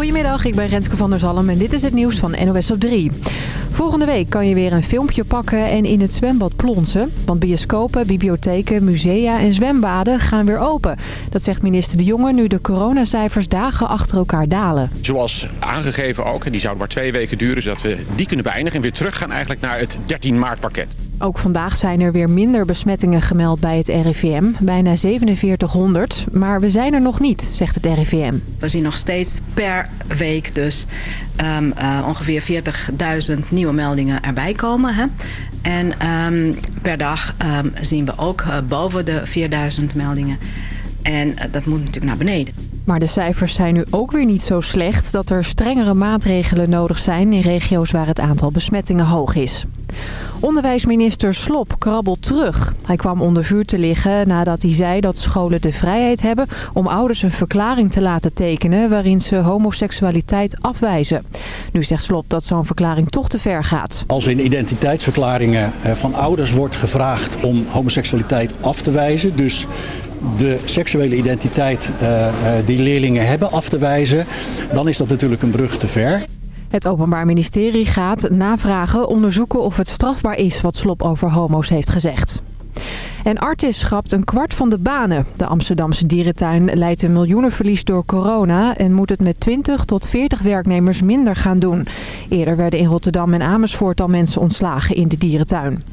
Goedemiddag, ik ben Renske van der Zalm en dit is het nieuws van NOS op 3. Volgende week kan je weer een filmpje pakken en in het zwembad plonsen. Want bioscopen, bibliotheken, musea en zwembaden gaan weer open. Dat zegt minister De Jonge nu de coronacijfers dagen achter elkaar dalen. Zoals aangegeven ook, en die zouden maar twee weken duren... zodat we die kunnen beëindigen en weer terug gaan eigenlijk naar het 13 maart pakket. Ook vandaag zijn er weer minder besmettingen gemeld bij het RIVM. Bijna 4700. Maar we zijn er nog niet, zegt het RIVM. We zien nog steeds per week dus um, uh, ongeveer 40.000 nieuwe meldingen erbij komen. Hè? En um, per dag um, zien we ook uh, boven de 4000 meldingen. En uh, dat moet natuurlijk naar beneden. Maar de cijfers zijn nu ook weer niet zo slecht dat er strengere maatregelen nodig zijn in regio's waar het aantal besmettingen hoog is. Onderwijsminister Slop krabbelt terug. Hij kwam onder vuur te liggen nadat hij zei dat scholen de vrijheid hebben om ouders een verklaring te laten tekenen waarin ze homoseksualiteit afwijzen. Nu zegt Slop dat zo'n verklaring toch te ver gaat. Als in identiteitsverklaringen van ouders wordt gevraagd om homoseksualiteit af te wijzen, dus de seksuele identiteit uh, die leerlingen hebben af te wijzen, dan is dat natuurlijk een brug te ver. Het Openbaar Ministerie gaat navragen onderzoeken of het strafbaar is wat Slop over homo's heeft gezegd. En Artis schrapt een kwart van de banen. De Amsterdamse dierentuin leidt een miljoenenverlies door corona... en moet het met 20 tot 40 werknemers minder gaan doen. Eerder werden in Rotterdam en Amersfoort al mensen ontslagen in de dierentuin.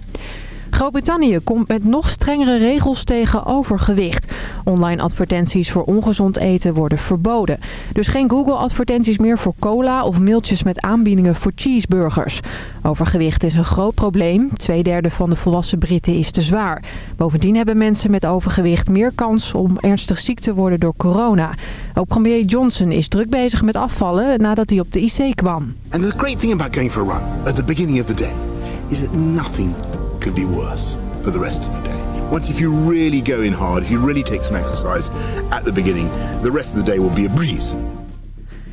Groot-Brittannië komt met nog strengere regels tegen overgewicht. Online advertenties voor ongezond eten worden verboden. Dus geen Google-advertenties meer voor cola of mailtjes met aanbiedingen voor cheeseburgers. Overgewicht is een groot probleem. Tweederde van de volwassen Britten is te zwaar. Bovendien hebben mensen met overgewicht meer kans om ernstig ziek te worden door corona. Ook premier Johnson is druk bezig met afvallen nadat hij op de IC kwam. And the great thing about going for a run at the beginning of the day is nothing could be worse for the rest of the day. Once if you really go in hard, if you really take some exercise at the beginning, the rest of the day will be a breeze.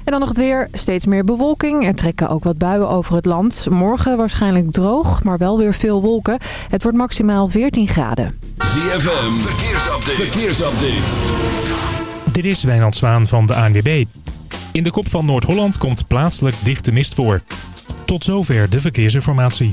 En dan nog het weer. Steeds meer bewolking. Er trekken ook wat buien over het land. Morgen waarschijnlijk droog, maar wel weer veel wolken. Het wordt maximaal 14 graden. ZFM, verkeersupdate. verkeersupdate. Dit is Wijnand Zwaan van de ANWB. In de kop van Noord-Holland komt plaatselijk dichte mist voor. Tot zover de verkeersinformatie.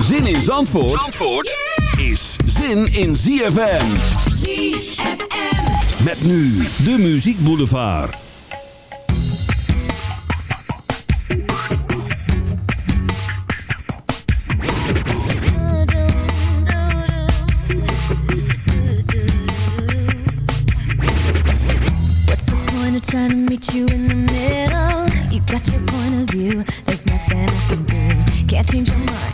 Zin in Zandvoort, Zandvoort is zin in ZFM. ZFM. Met nu de Muziek Boulevard. What's the point of trying to meet you in the middle? You got your point of view, there's nothing I can do. Can't change your mind,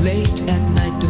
Late at night,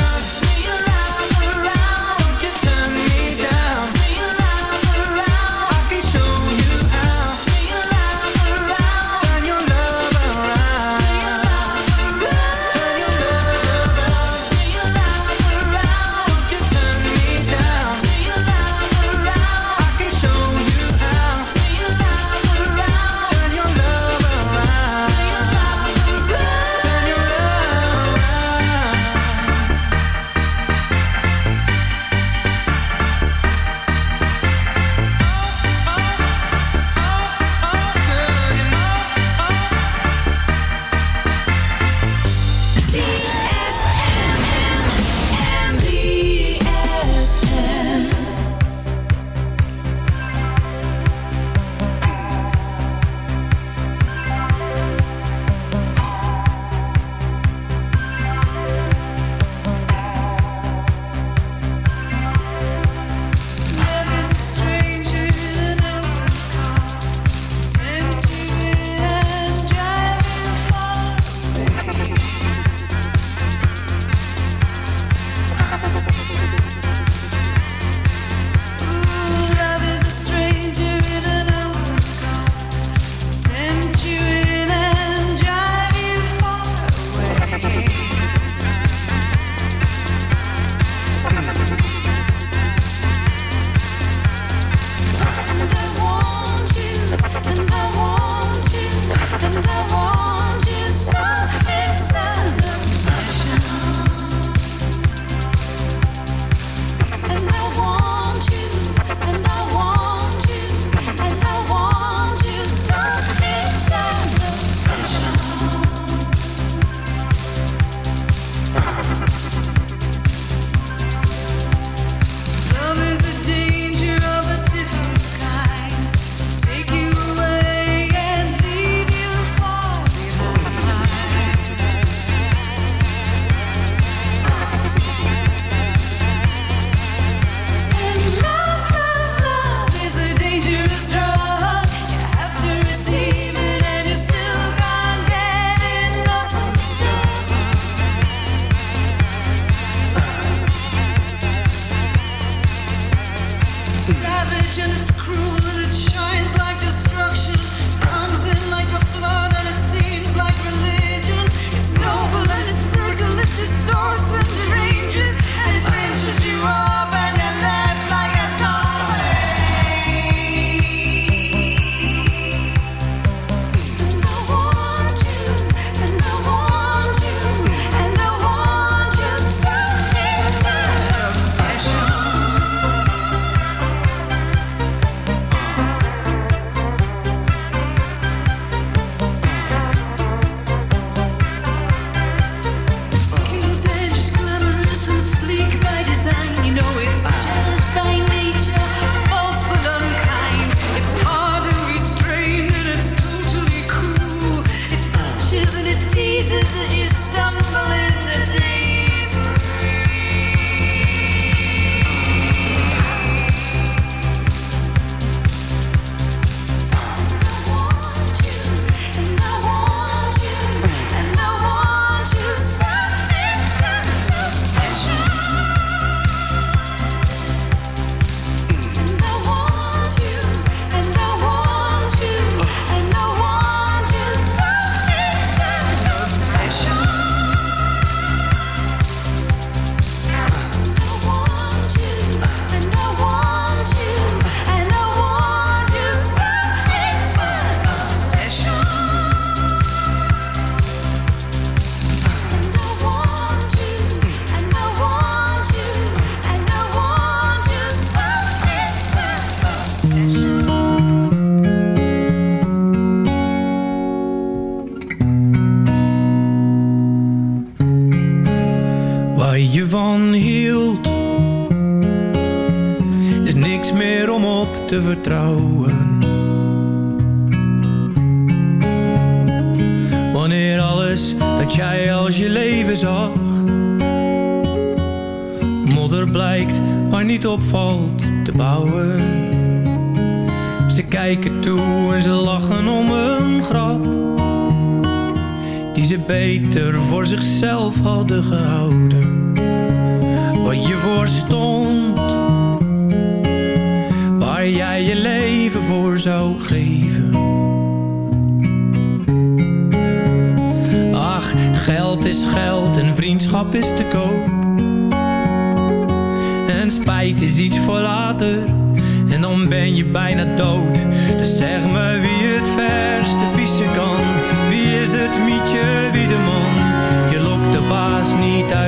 fort de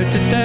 uit de.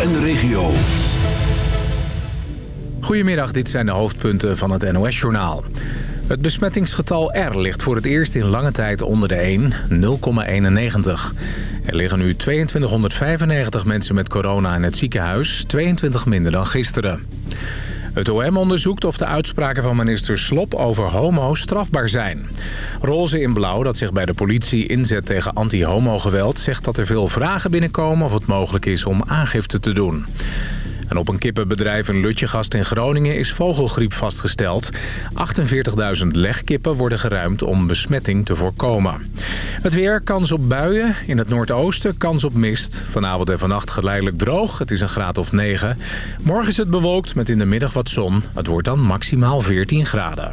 En de regio. Goedemiddag, dit zijn de hoofdpunten van het NOS-journaal. Het besmettingsgetal R ligt voor het eerst in lange tijd onder de 1, 0,91. Er liggen nu 2295 mensen met corona in het ziekenhuis, 22 minder dan gisteren. Het OM onderzoekt of de uitspraken van minister Slop over homo's strafbaar zijn. Roze in Blauw, dat zich bij de politie inzet tegen anti-homo-geweld... zegt dat er veel vragen binnenkomen of het mogelijk is om aangifte te doen. En op een kippenbedrijf in Lutjegast in Groningen is vogelgriep vastgesteld. 48.000 legkippen worden geruimd om besmetting te voorkomen. Het weer, kans op buien. In het noordoosten kans op mist. Vanavond en vannacht geleidelijk droog. Het is een graad of 9. Morgen is het bewolkt met in de middag wat zon. Het wordt dan maximaal 14 graden.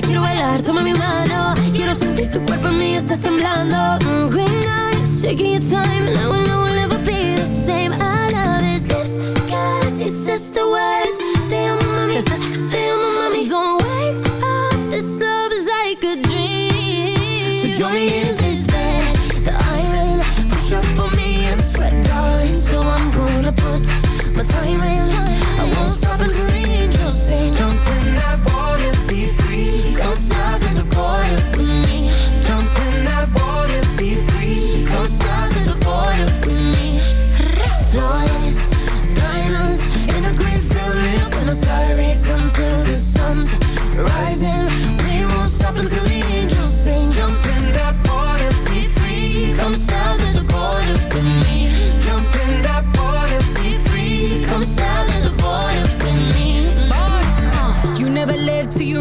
quiero bailar, toma mi mano. Quiero sentir tu cuerpo en mí, estás temblando. Mm, green eyes, taking your time, and I will never be the same. I love his lips, cause he says the words.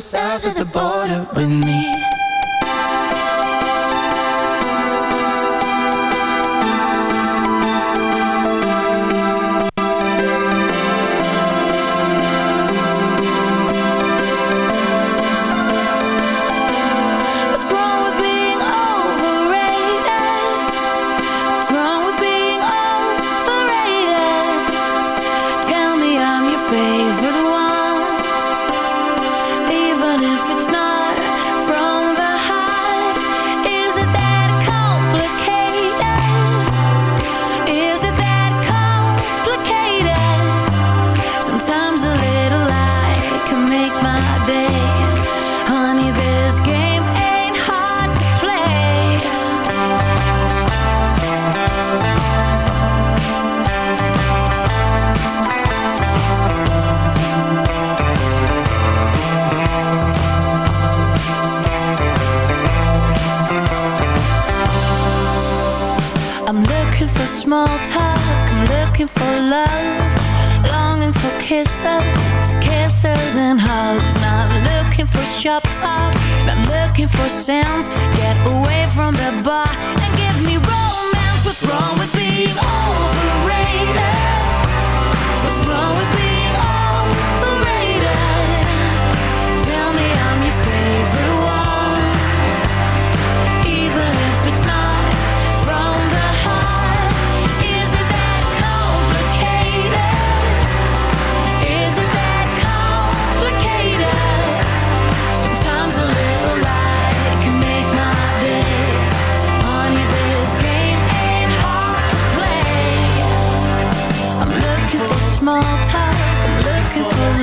South of the border with me. Looking for sounds. Get away from the bar and give me romance. What's wrong with being overrated?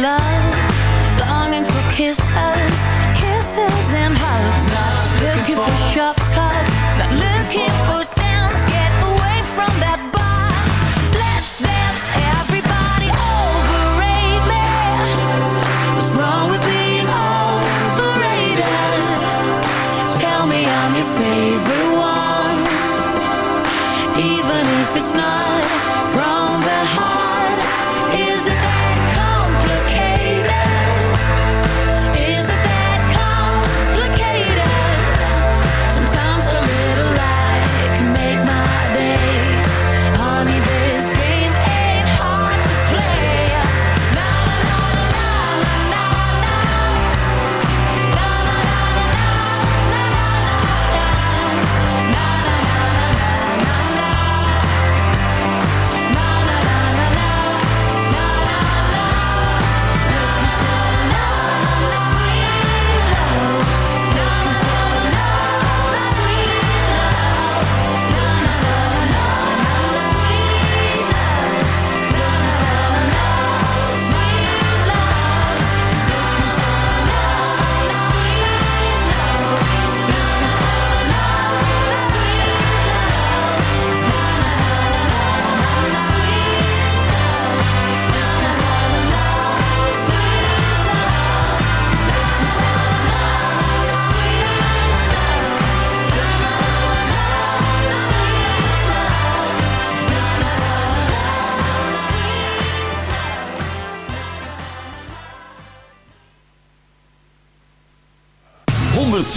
Love. Longing for kisses, kisses and hugs. Looking for shop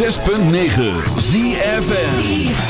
106.9 ZFN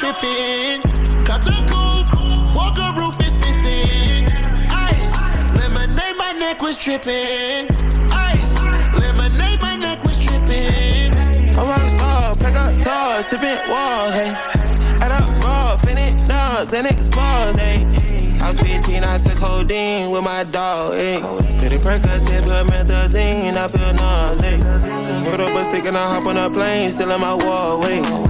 Tripping. Cut the coupe, walker roof is missing. Ice, lemonade, my neck was tripping. Ice, lemonade, my neck was tripping. A rock star, pack up doors, tipping walls, hey. Add up raw, finish nuts, and expose, hey. I was 15, I took codeine with my dog, hey. Pretty Percocet, put methazine, I feel nauseous. Put up a stick and I hop on a plane, still in my wallways.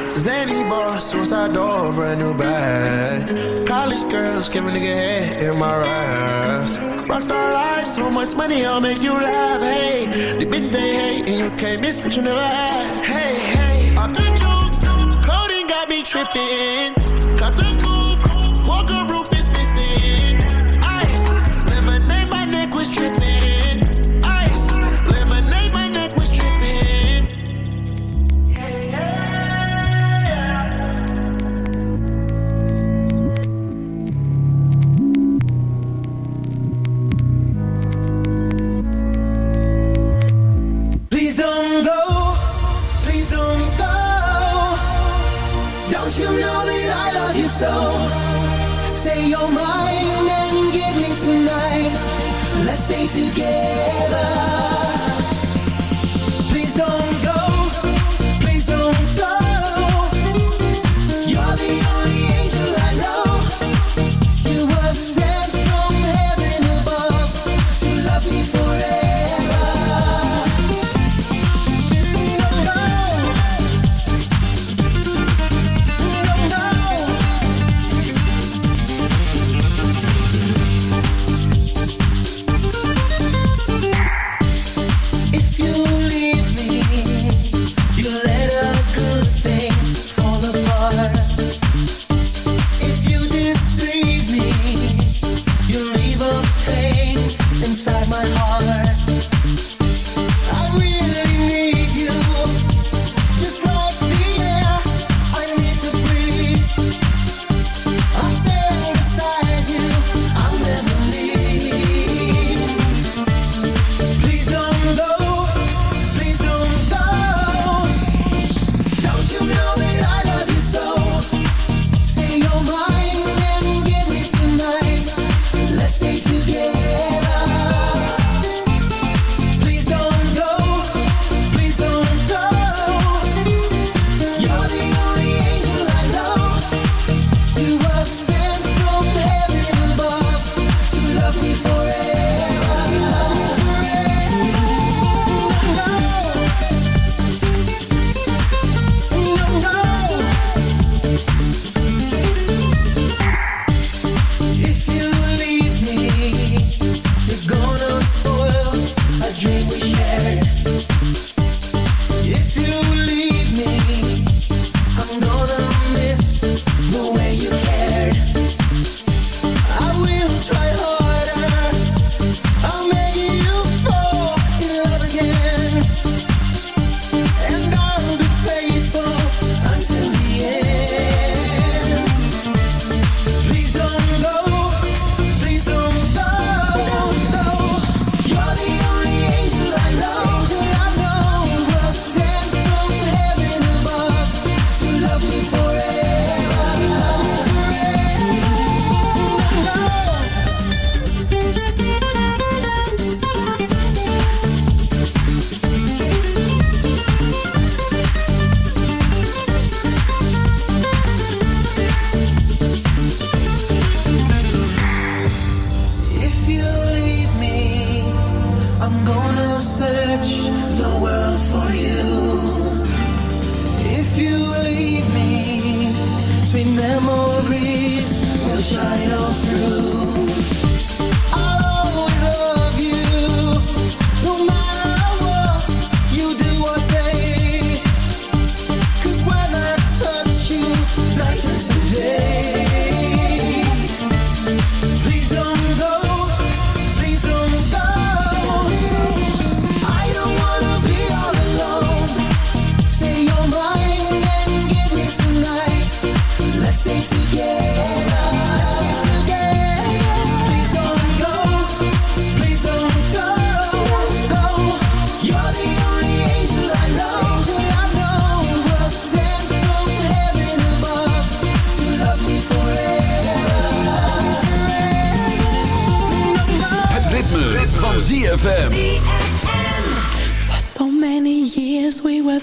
Zany boss, suicide door, brand new bag. College girls, give a nigga head in my raps. Rockstar life, so much money, I'll make you laugh. Hey, the bitch they hate, and you can't miss what you never had. Hey, hey, off the juice, coding got me tripping.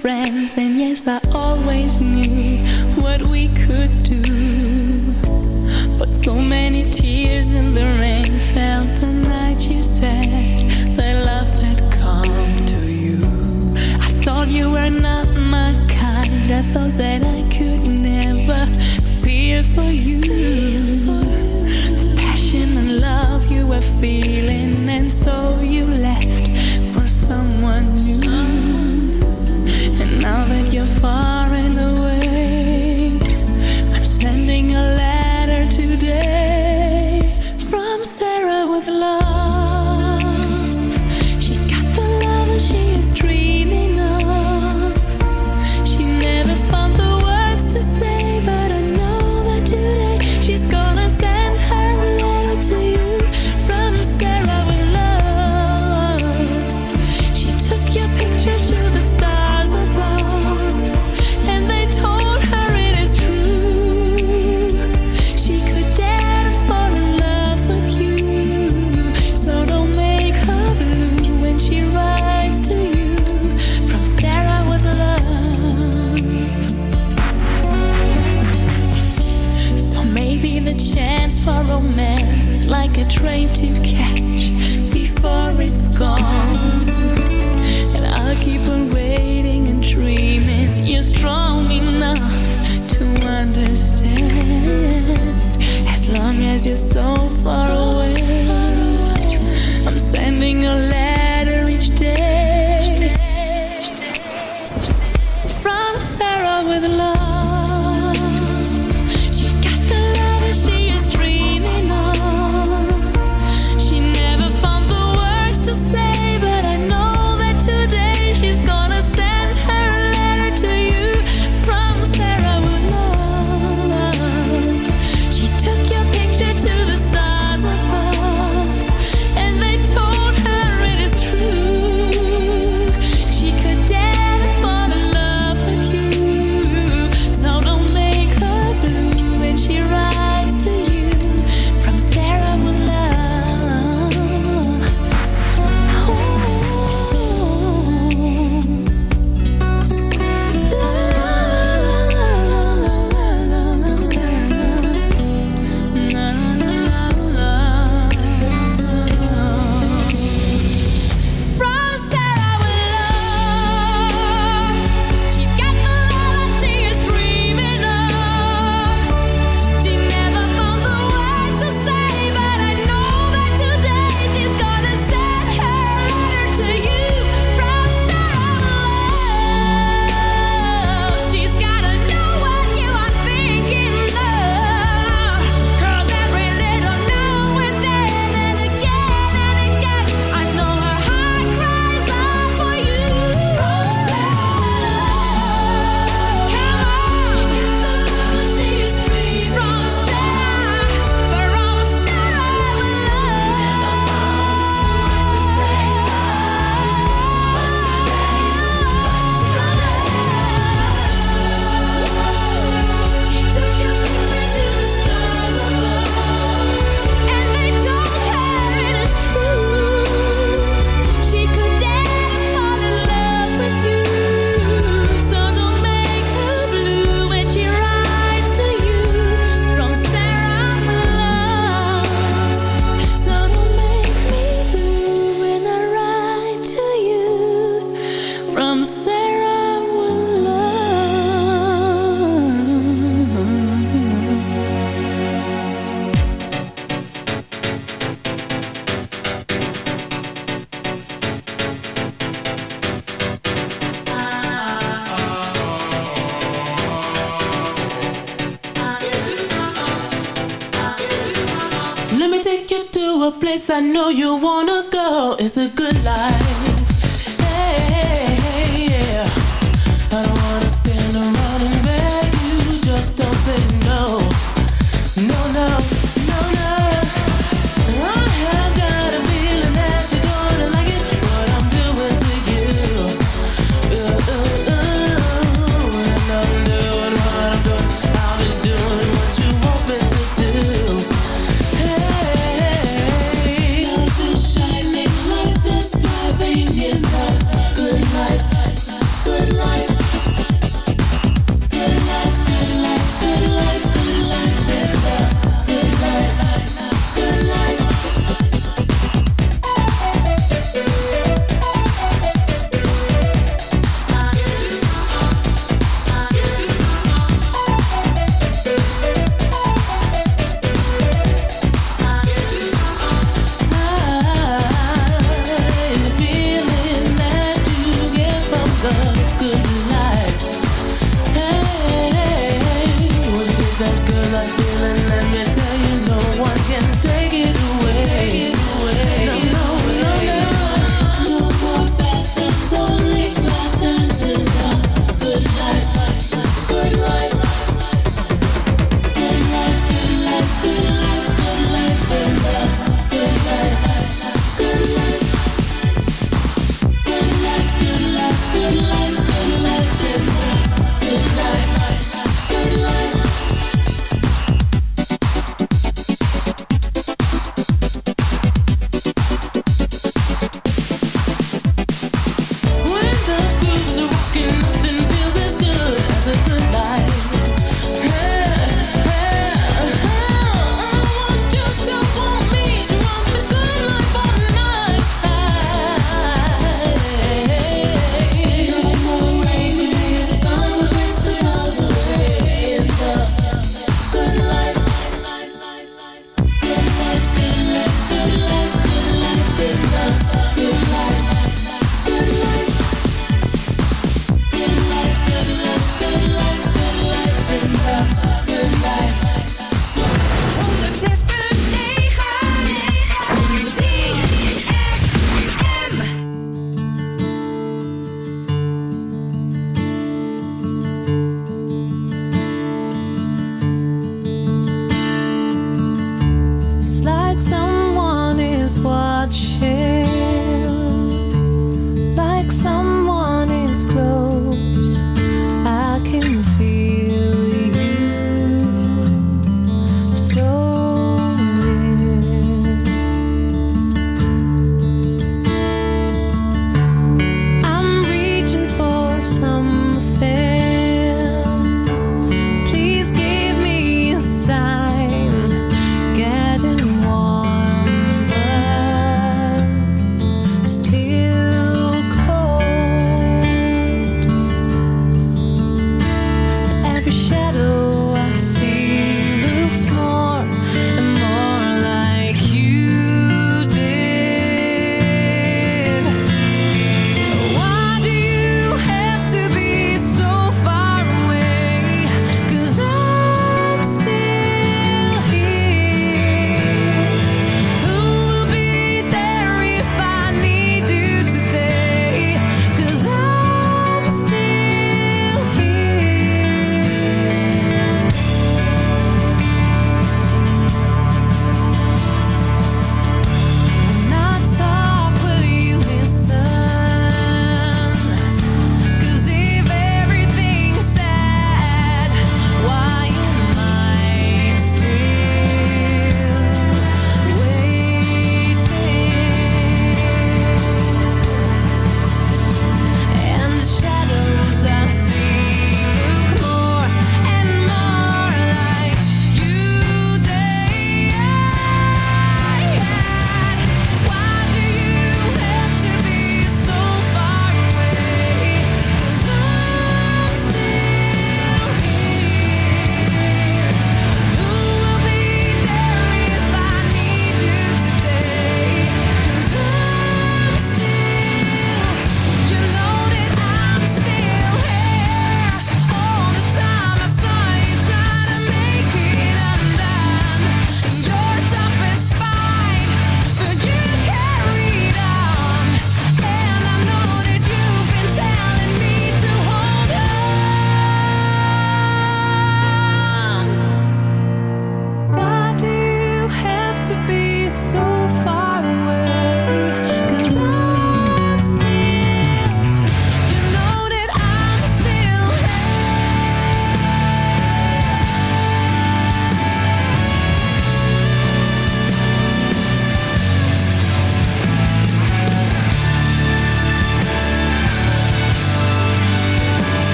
Friends And yes, I Fell